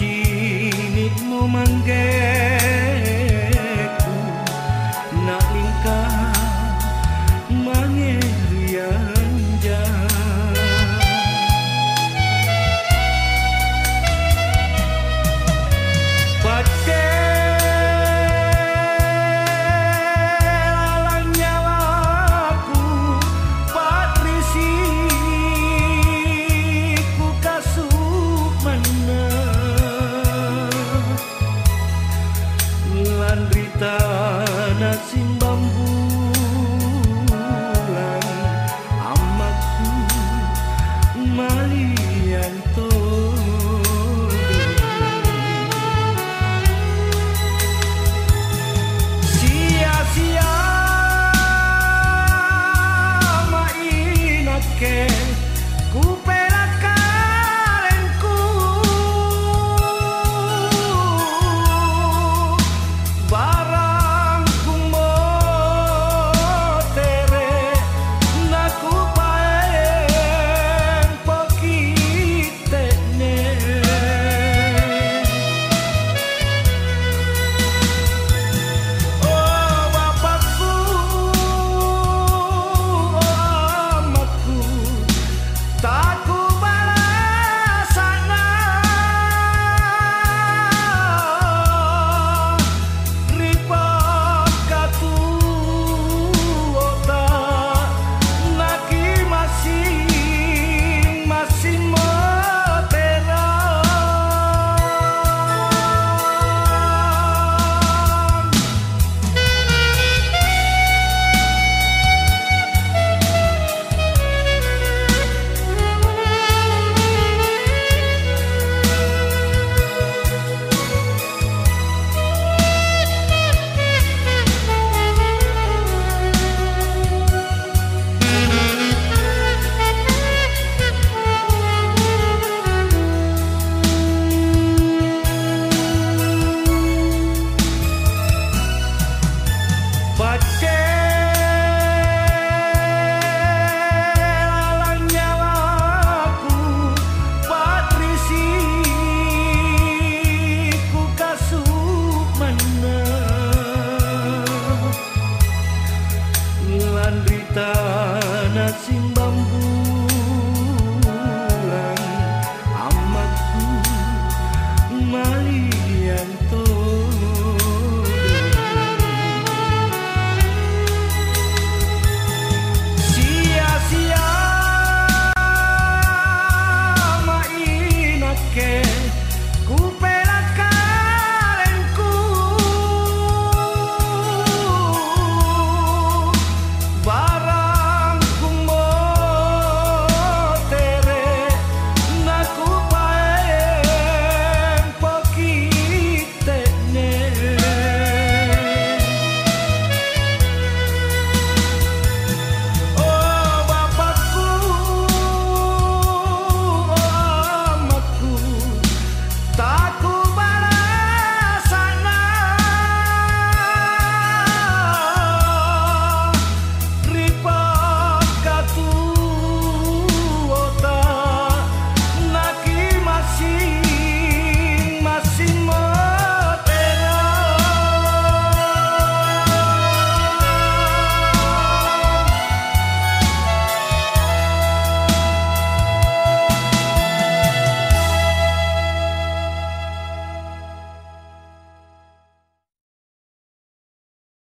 chỉ chi nit mang mangge